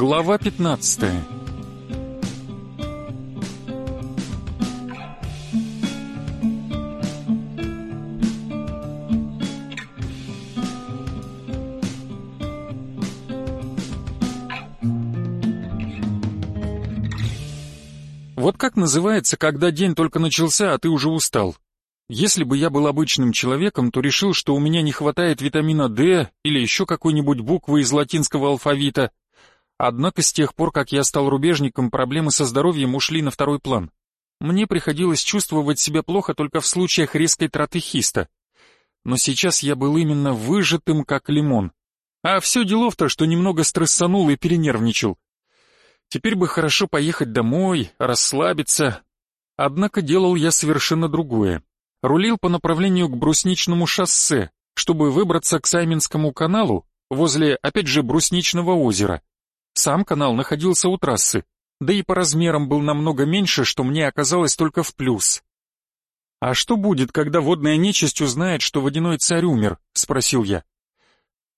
Глава 15 Вот как называется, когда день только начался, а ты уже устал? Если бы я был обычным человеком, то решил, что у меня не хватает витамина D или еще какой-нибудь буквы из латинского алфавита. Однако с тех пор, как я стал рубежником, проблемы со здоровьем ушли на второй план. Мне приходилось чувствовать себя плохо только в случаях резкой траты хиста. Но сейчас я был именно выжатым, как лимон. А все дело-то, что немного стрессанул и перенервничал. Теперь бы хорошо поехать домой, расслабиться. Однако делал я совершенно другое рулил по направлению к Брусничному шоссе, чтобы выбраться к Сайминскому каналу возле, опять же, Брусничного озера. Сам канал находился у трассы, да и по размерам был намного меньше, что мне оказалось только в плюс. «А что будет, когда водная нечисть узнает, что водяной царь умер?» — спросил я.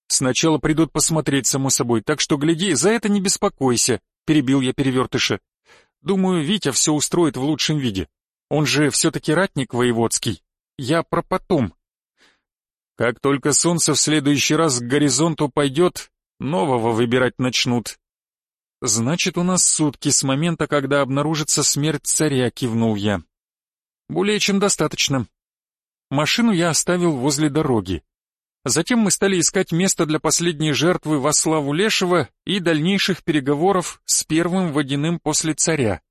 «Сначала придут посмотреть, само собой, так что, гляди, за это не беспокойся», — перебил я перевертыша. «Думаю, Витя все устроит в лучшем виде. Он же все-таки ратник воеводский. Я про потом. Как только солнце в следующий раз к горизонту пойдет, нового выбирать начнут. Значит, у нас сутки с момента, когда обнаружится смерть царя, кивнул я. Более чем достаточно. Машину я оставил возле дороги. Затем мы стали искать место для последней жертвы во славу Лешего и дальнейших переговоров с первым водяным после царя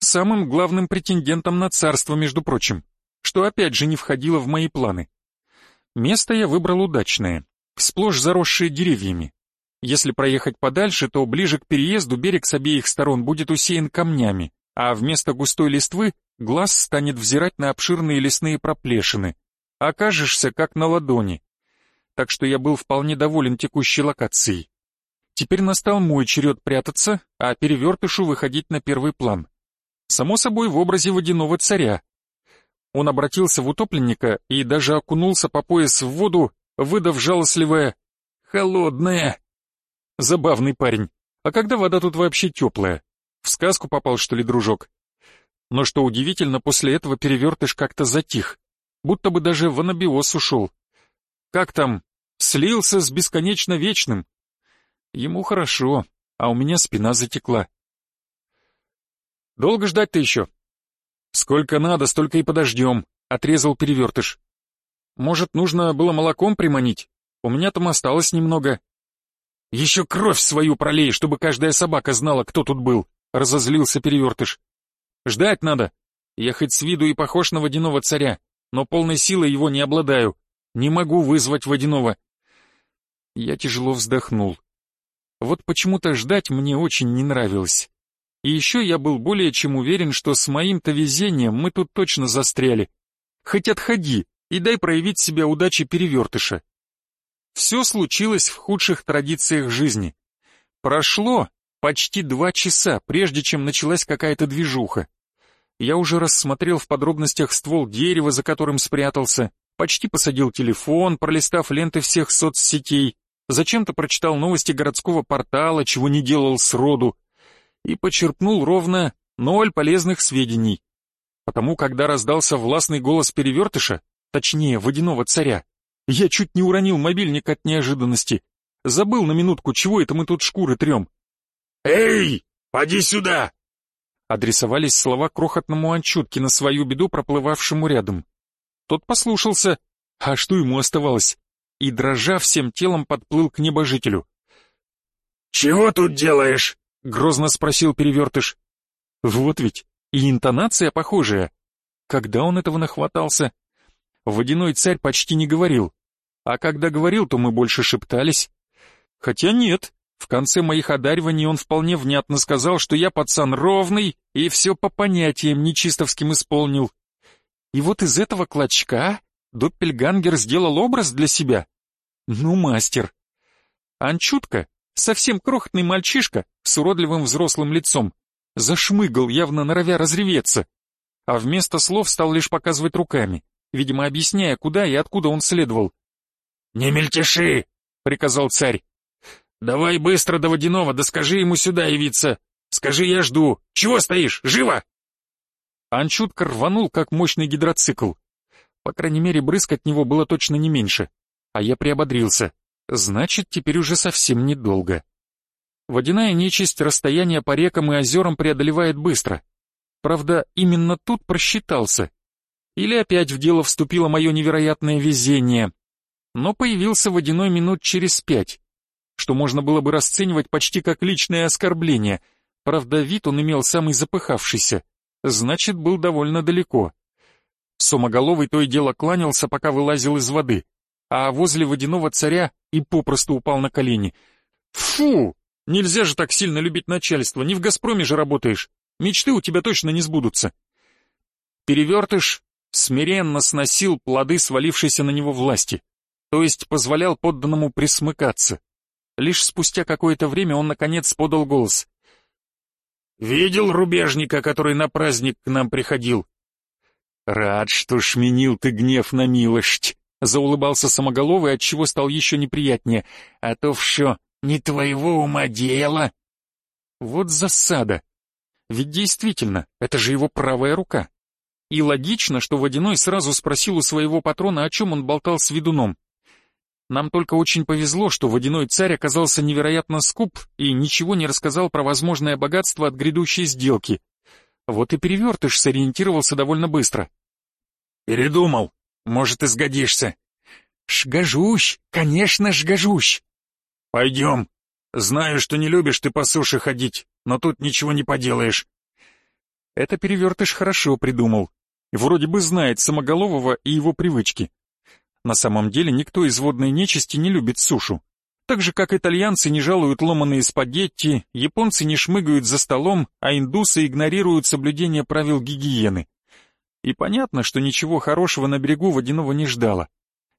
самым главным претендентом на царство, между прочим, что опять же не входило в мои планы. Место я выбрал удачное, сплошь заросшее деревьями. Если проехать подальше, то ближе к переезду берег с обеих сторон будет усеян камнями, а вместо густой листвы глаз станет взирать на обширные лесные проплешины. Окажешься как на ладони. Так что я был вполне доволен текущей локацией. Теперь настал мой черед прятаться, а перевертышу выходить на первый план. Само собой, в образе водяного царя. Он обратился в утопленника и даже окунулся по пояс в воду, выдав жалостливое «холодное». Забавный парень. А когда вода тут вообще теплая? В сказку попал, что ли, дружок? Но что удивительно, после этого перевертыш как-то затих, будто бы даже в анабиоз ушел. Как там? Слился с бесконечно вечным. Ему хорошо, а у меня спина затекла. Долго ждать-то еще? Сколько надо, столько и подождем, отрезал перевертыш. Может, нужно было молоком приманить? У меня там осталось немного. Еще кровь свою пролей, чтобы каждая собака знала, кто тут был, разозлился перевертыш. Ждать надо. Я хоть с виду и похож на водяного царя, но полной силой его не обладаю. Не могу вызвать водяного. Я тяжело вздохнул. Вот почему-то ждать мне очень не нравилось. И еще я был более чем уверен, что с моим-то везением мы тут точно застряли. Хоть отходи и дай проявить себя удачи перевертыша. Все случилось в худших традициях жизни. Прошло почти два часа, прежде чем началась какая-то движуха. Я уже рассмотрел в подробностях ствол дерева, за которым спрятался, почти посадил телефон, пролистав ленты всех соцсетей, зачем-то прочитал новости городского портала, чего не делал сроду, и почерпнул ровно ноль полезных сведений. Потому, когда раздался властный голос перевертыша, точнее, водяного царя, я чуть не уронил мобильник от неожиданности. Забыл на минутку, чего это мы тут шкуры трем. «Эй, поди сюда!» Адресовались слова крохотному анчутке на свою беду, проплывавшему рядом. Тот послушался, а что ему оставалось? И, дрожа всем телом, подплыл к небожителю. «Чего тут делаешь?» — грозно спросил перевертыш. Вот ведь и интонация похожая. Когда он этого нахватался? Водяной царь почти не говорил. А когда говорил, то мы больше шептались. Хотя нет, в конце моих одариваний он вполне внятно сказал, что я пацан ровный и все по понятиям нечистовским исполнил. И вот из этого клочка Доппельгангер сделал образ для себя. Ну, мастер. Анчутка совсем крохотный мальчишка с уродливым взрослым лицом, зашмыгал, явно норовя разреветься, а вместо слов стал лишь показывать руками, видимо, объясняя, куда и откуда он следовал. «Не мельтеши!» — приказал царь. Давай быстро до водяного, да скажи ему сюда явиться. Скажи, я жду. Чего стоишь? Живо!» Анчутка рванул, как мощный гидроцикл. По крайней мере, брызг от него было точно не меньше. А я приободрился. Значит, теперь уже совсем недолго. Водяная нечисть расстояние по рекам и озерам преодолевает быстро. Правда, именно тут просчитался. Или опять в дело вступило мое невероятное везение. Но появился водяной минут через пять, что можно было бы расценивать почти как личное оскорбление. Правда, вид он имел самый запыхавшийся, значит, был довольно далеко. Сомоголовый то и дело кланялся, пока вылазил из воды, а возле водяного царя и попросту упал на колени. «Фу!» Нельзя же так сильно любить начальство, не в «Газпроме» же работаешь. Мечты у тебя точно не сбудутся. Перевертыш смиренно сносил плоды свалившейся на него власти, то есть позволял подданному присмыкаться. Лишь спустя какое-то время он, наконец, подал голос. «Видел рубежника, который на праздник к нам приходил?» «Рад, что шменил ты гнев на милость», — заулыбался самоголовый, отчего стал еще неприятнее, «а то все не твоего ума дело. Вот засада. Ведь действительно, это же его правая рука. И логично, что Водяной сразу спросил у своего патрона, о чем он болтал с ведуном. Нам только очень повезло, что Водяной царь оказался невероятно скуп и ничего не рассказал про возможное богатство от грядущей сделки. Вот и перевертыш сориентировался довольно быстро. «Передумал. Может, и сгодишься». «Шгожусь, конечно, шгожусь. «Пойдем. Знаю, что не любишь ты по суше ходить, но тут ничего не поделаешь». Это перевертыш хорошо придумал. Вроде бы знает Самоголового и его привычки. На самом деле никто из водной нечисти не любит сушу. Так же, как итальянцы не жалуют ломаные спагетти, японцы не шмыгают за столом, а индусы игнорируют соблюдение правил гигиены. И понятно, что ничего хорошего на берегу водяного не ждало.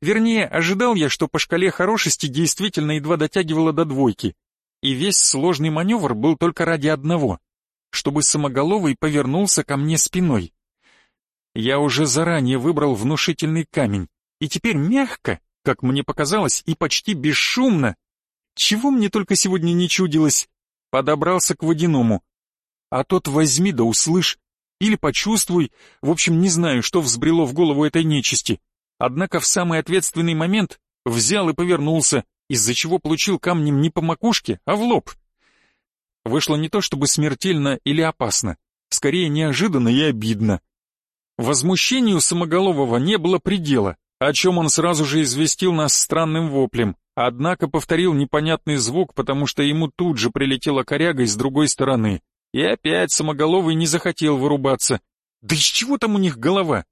Вернее, ожидал я, что по шкале хорошести действительно едва дотягивало до двойки. И весь сложный маневр был только ради одного — чтобы самоголовый повернулся ко мне спиной. Я уже заранее выбрал внушительный камень, и теперь мягко, как мне показалось, и почти бесшумно, чего мне только сегодня не чудилось, подобрался к водяному. А тот возьми да услышь, или почувствуй, в общем, не знаю, что взбрело в голову этой нечисти. Однако в самый ответственный момент взял и повернулся, из-за чего получил камнем не по макушке, а в лоб. Вышло не то чтобы смертельно или опасно, скорее неожиданно и обидно. Возмущению Самоголового не было предела, о чем он сразу же известил нас странным воплем, однако повторил непонятный звук, потому что ему тут же прилетела коряга с другой стороны. И опять Самоголовый не захотел вырубаться. Да из чего там у них голова?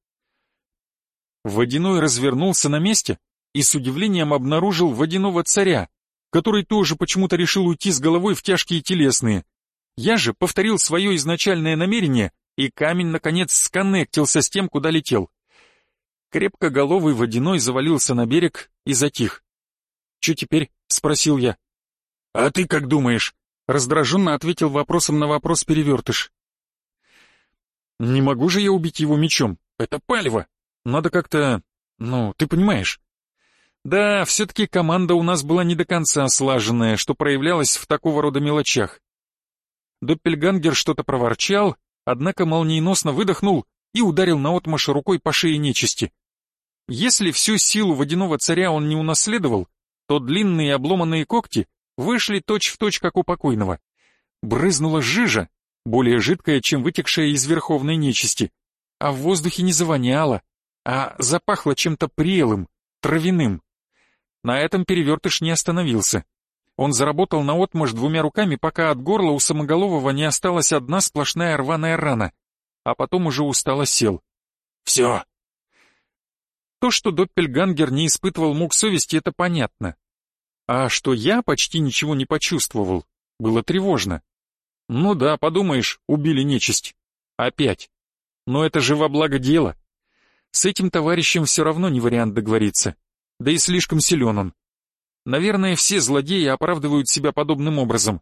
Водяной развернулся на месте и с удивлением обнаружил водяного царя, который тоже почему-то решил уйти с головой в тяжкие телесные. Я же повторил свое изначальное намерение, и камень, наконец, сконнектился с тем, куда летел. Крепкоголовый водяной завалился на берег и затих. «Че теперь?» — спросил я. «А ты как думаешь?» — раздраженно ответил вопросом на вопрос перевертыш. «Не могу же я убить его мечом, это палево!» Надо как-то... ну, ты понимаешь. Да, все-таки команда у нас была не до конца слаженная, что проявлялось в такого рода мелочах. Доппельгангер что-то проворчал, однако молниеносно выдохнул и ударил наотмашь рукой по шее нечисти. Если всю силу водяного царя он не унаследовал, то длинные обломанные когти вышли точь-в-точь, точь, как у покойного. Брызнула жижа, более жидкая, чем вытекшая из верховной нечисти, а в воздухе не завоняло, а запахло чем-то прелым, травяным. На этом перевертыш не остановился. Он заработал наотмашь двумя руками, пока от горла у самоголового не осталась одна сплошная рваная рана, а потом уже устало сел. «Все!» То, что Доппельгангер не испытывал мук совести, это понятно. А что я почти ничего не почувствовал, было тревожно. Ну да, подумаешь, убили нечисть. Опять. Но это же во благо дела. С этим товарищем все равно не вариант договориться. Да и слишком силен он. Наверное, все злодеи оправдывают себя подобным образом.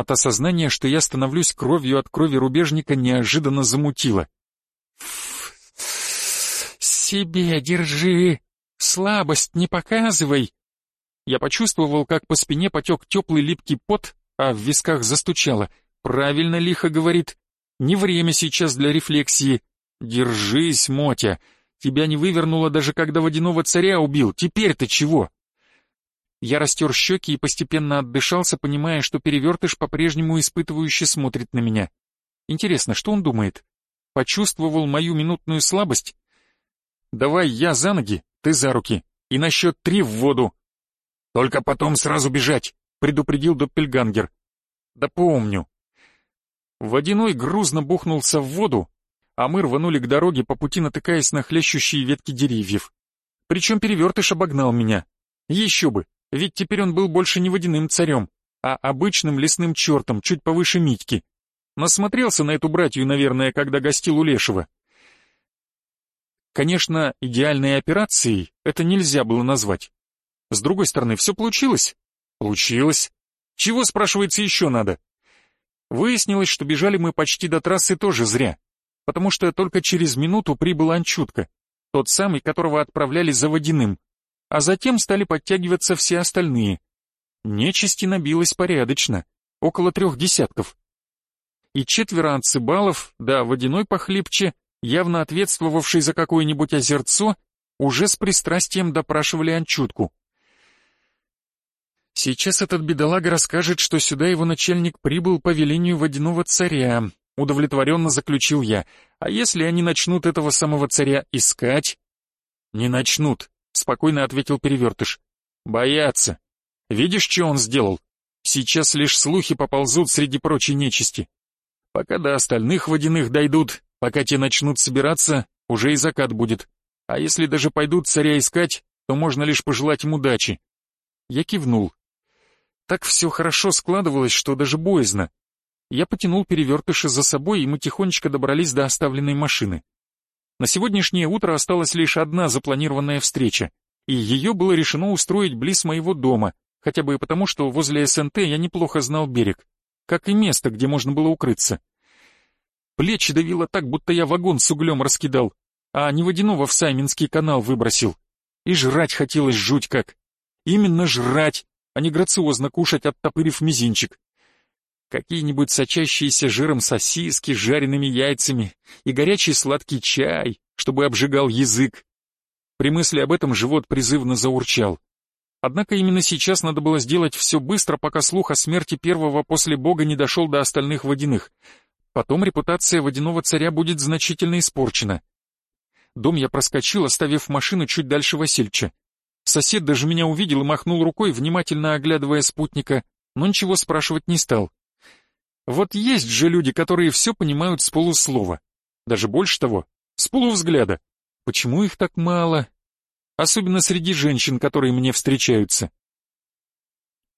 От осознания, что я становлюсь кровью от крови рубежника, неожиданно замутило. «Себе держи! Слабость не показывай!» Я почувствовал, как по спине потек теплый липкий пот, а в висках застучало. Правильно лихо говорит. Не время сейчас для рефлексии. Держись, Мотя. Тебя не вывернуло даже когда водяного царя убил. Теперь-то чего? Я растер щеки и постепенно отдышался, понимая, что перевертыш по-прежнему испытывающе смотрит на меня. Интересно, что он думает? Почувствовал мою минутную слабость? Давай я за ноги, ты за руки. И на счет три в воду. Только потом сразу бежать, предупредил Доппельгангер. Да помню. Водяной грузно бухнулся в воду, а мы рванули к дороге, по пути натыкаясь на хлещущие ветки деревьев. Причем перевертыш обогнал меня. Еще бы, ведь теперь он был больше не водяным царем, а обычным лесным чертом, чуть повыше Митьки. Насмотрелся на эту братью, наверное, когда гостил у Лешего. Конечно, идеальной операцией это нельзя было назвать. С другой стороны, все получилось? Получилось. Чего, спрашивается, еще надо? Выяснилось, что бежали мы почти до трассы тоже зря, потому что только через минуту прибыл Анчутка, тот самый, которого отправляли за водяным а затем стали подтягиваться все остальные. Нечисти набилось порядочно, около трех десятков. И четверо анцибалов, да водяной похлебче, явно ответствовавший за какое-нибудь озерцо, уже с пристрастием допрашивали Анчутку. Сейчас этот бедолага расскажет, что сюда его начальник прибыл по велению водяного царя, удовлетворенно заключил я. А если они начнут этого самого царя искать? Не начнут, — спокойно ответил Перевертыш. «Боятся. Видишь, что он сделал? Сейчас лишь слухи поползут среди прочей нечисти. Пока до остальных водяных дойдут, пока те начнут собираться, уже и закат будет. А если даже пойдут царя искать, то можно лишь пожелать им удачи». Я кивнул. Так все хорошо складывалось, что даже боязно. Я потянул Перевертыша за собой, и мы тихонечко добрались до оставленной машины. На сегодняшнее утро осталась лишь одна запланированная встреча, и ее было решено устроить близ моего дома, хотя бы и потому, что возле СНТ я неплохо знал берег, как и место, где можно было укрыться. Плечи давило так, будто я вагон с углем раскидал, а не водяного в Сайминский канал выбросил. И жрать хотелось жуть как. Именно жрать, а не грациозно кушать, оттопырив мизинчик какие-нибудь сочащиеся жиром сосиски с жареными яйцами и горячий сладкий чай, чтобы обжигал язык. При мысли об этом живот призывно заурчал. Однако именно сейчас надо было сделать все быстро, пока слух о смерти первого после бога не дошел до остальных водяных. Потом репутация водяного царя будет значительно испорчена. Дом я проскочил, оставив машину чуть дальше Васильча. Сосед даже меня увидел и махнул рукой, внимательно оглядывая спутника, но ничего спрашивать не стал. Вот есть же люди, которые все понимают с полуслова. Даже больше того, с полувзгляда. Почему их так мало? Особенно среди женщин, которые мне встречаются.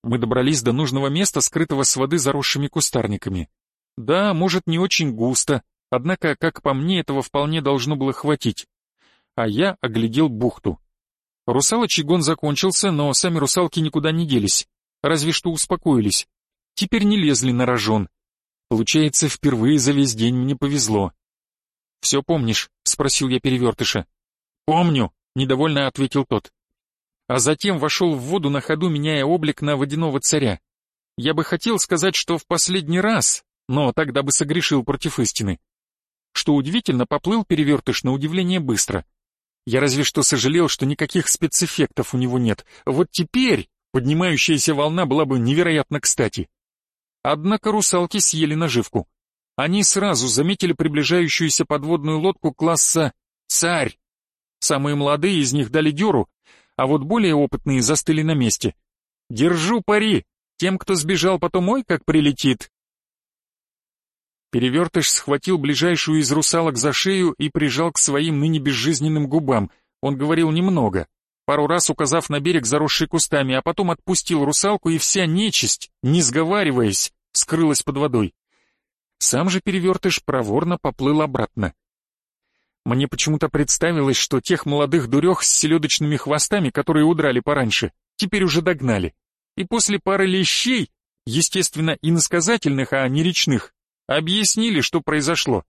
Мы добрались до нужного места, скрытого с воды заросшими кустарниками. Да, может, не очень густо, однако, как по мне, этого вполне должно было хватить. А я оглядел бухту. Русалочий гон закончился, но сами русалки никуда не делись, разве что успокоились. Теперь не лезли на рожон, Получается, впервые за весь день мне повезло. «Все помнишь?» — спросил я перевертыша. «Помню», — недовольно ответил тот. А затем вошел в воду на ходу, меняя облик на водяного царя. Я бы хотел сказать, что в последний раз, но тогда бы согрешил против истины. Что удивительно, поплыл перевертыш на удивление быстро. Я разве что сожалел, что никаких спецэффектов у него нет. Вот теперь поднимающаяся волна была бы невероятно кстати. Однако русалки съели наживку. Они сразу заметили приближающуюся подводную лодку класса «Царь». Самые молодые из них дали дёру, а вот более опытные застыли на месте. «Держу пари! Тем, кто сбежал, потом ой, как прилетит!» Перевертыш схватил ближайшую из русалок за шею и прижал к своим ныне безжизненным губам. Он говорил немного, пару раз указав на берег, заросший кустами, а потом отпустил русалку, и вся нечисть, не сговариваясь, скрылась под водой. Сам же перевертыш проворно поплыл обратно. Мне почему-то представилось, что тех молодых дурех с селедочными хвостами, которые удрали пораньше, теперь уже догнали. И после пары лещей, естественно, иносказательных, а не речных, объяснили, что произошло.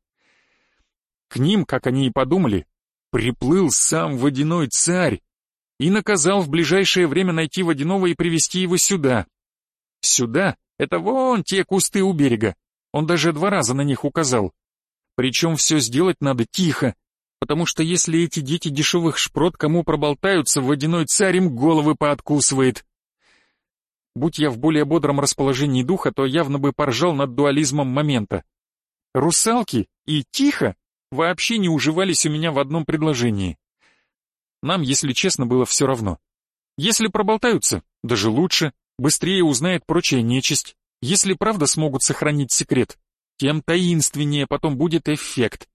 К ним, как они и подумали, приплыл сам водяной царь, и наказал в ближайшее время найти водяного и привести его сюда. Сюда — это вон те кусты у берега. Он даже два раза на них указал. Причем все сделать надо тихо, потому что если эти дети дешевых шпрот кому проболтаются, водяной царь им головы пооткусывает. Будь я в более бодром расположении духа, то явно бы поржал над дуализмом момента. Русалки и тихо вообще не уживались у меня в одном предложении. Нам, если честно, было все равно. Если проболтаются, даже лучше, быстрее узнает прочая нечисть. Если правда смогут сохранить секрет, тем таинственнее потом будет эффект.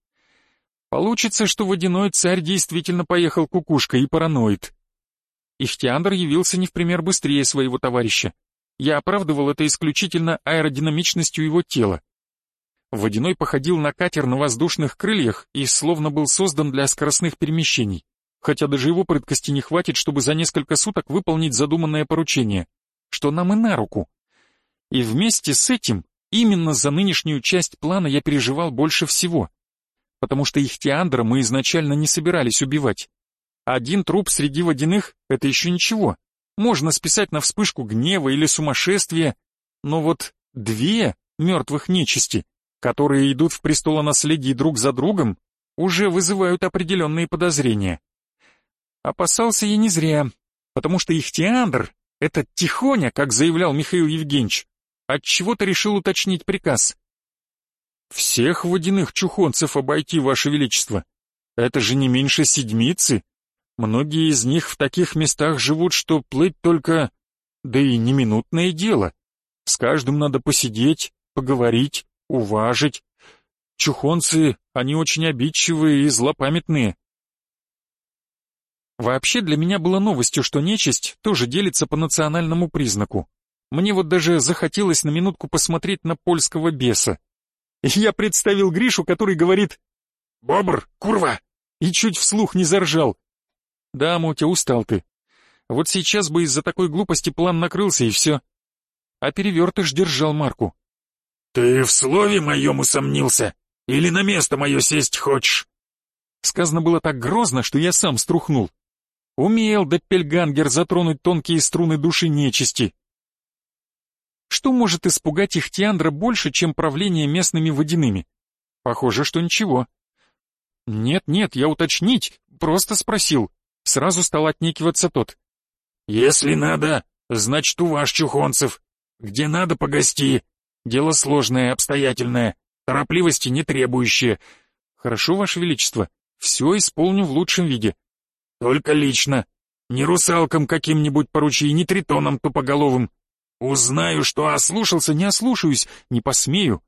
Получится, что водяной царь действительно поехал кукушкой и параноид. Ихтиандр явился не в пример быстрее своего товарища. Я оправдывал это исключительно аэродинамичностью его тела. Водяной походил на катер на воздушных крыльях и словно был создан для скоростных перемещений, хотя даже его прыткости не хватит, чтобы за несколько суток выполнить задуманное поручение, что нам и на руку. И вместе с этим, именно за нынешнюю часть плана я переживал больше всего, потому что их Теандра мы изначально не собирались убивать. Один труп среди водяных — это еще ничего, можно списать на вспышку гнева или сумасшествия, но вот две мертвых нечисти — которые идут в престолонаследии друг за другом, уже вызывают определенные подозрения. Опасался я не зря, потому что их Теандр, этот тихоня, как заявлял Михаил Евгеньевич, отчего-то решил уточнить приказ. «Всех водяных чухонцев обойти, Ваше Величество. Это же не меньше седмицы. Многие из них в таких местах живут, что плыть только... Да и не минутное дело. С каждым надо посидеть, поговорить, уважить. Чухонцы, они очень обидчивые и злопамятные. Вообще для меня было новостью, что нечисть тоже делится по национальному признаку. Мне вот даже захотелось на минутку посмотреть на польского беса. Я представил Гришу, который говорит «Бобр, курва!» и чуть вслух не заржал. Да, Мотя, устал ты. Вот сейчас бы из-за такой глупости план накрылся и все. А перевертыш держал марку. «Ты в слове моем усомнился? Или на место мое сесть хочешь?» Сказано было так грозно, что я сам струхнул. Умел Доппельгангер затронуть тонкие струны души нечисти. Что может испугать их Тиандра больше, чем правление местными водяными? Похоже, что ничего. Нет-нет, я уточнить, просто спросил. Сразу стал отнекиваться тот. «Если надо, значит, у вас, Чухонцев. Где надо, погости. Дело сложное, обстоятельное, торопливости не требующее. Хорошо, Ваше Величество, все исполню в лучшем виде. Только лично. Не русалкам каким-нибудь поручи, не тритоном тупоголовым. Узнаю, что ослушался, не ослушаюсь, не посмею.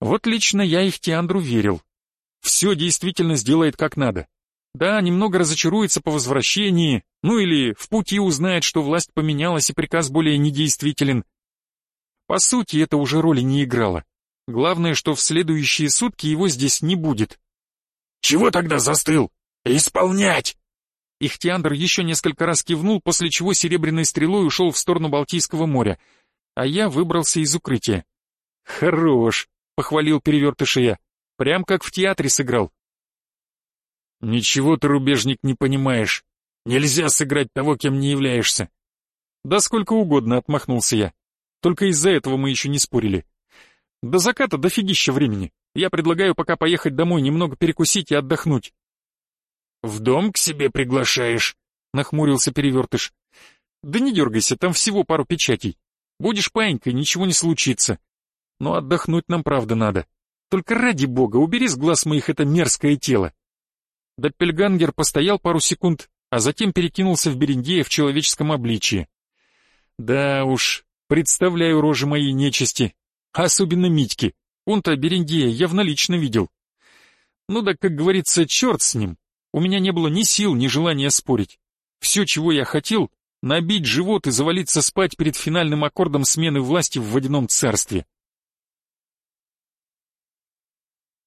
Вот лично я их Теандру верил. Все действительно сделает как надо. Да, немного разочаруется по возвращении, ну или в пути узнает, что власть поменялась и приказ более недействителен. По сути, это уже роли не играло. Главное, что в следующие сутки его здесь не будет. «Чего тогда застыл? Исполнять!» Ихтиандр еще несколько раз кивнул, после чего серебряной стрелой ушел в сторону Балтийского моря, а я выбрался из укрытия. «Хорош!» — похвалил перевертыша я. «Прям как в театре сыграл». «Ничего ты, рубежник, не понимаешь. Нельзя сыграть того, кем не являешься». «Да сколько угодно», — отмахнулся я. Только из-за этого мы еще не спорили. До заката дофигища времени. Я предлагаю пока поехать домой, немного перекусить и отдохнуть. «В дом к себе приглашаешь?» — нахмурился перевертыш. «Да не дергайся, там всего пару печатей. Будешь паинькой, ничего не случится. Но отдохнуть нам правда надо. Только ради бога, убери с глаз моих это мерзкое тело». Доппельгангер постоял пару секунд, а затем перекинулся в Берендея в человеческом обличье. Да уж, Представляю рожи моей нечисти. Особенно Митьки. Он-то Берендея явно лично видел. Ну да, как говорится, черт с ним. У меня не было ни сил, ни желания спорить. Все, чего я хотел, набить живот и завалиться спать перед финальным аккордом смены власти в водяном царстве.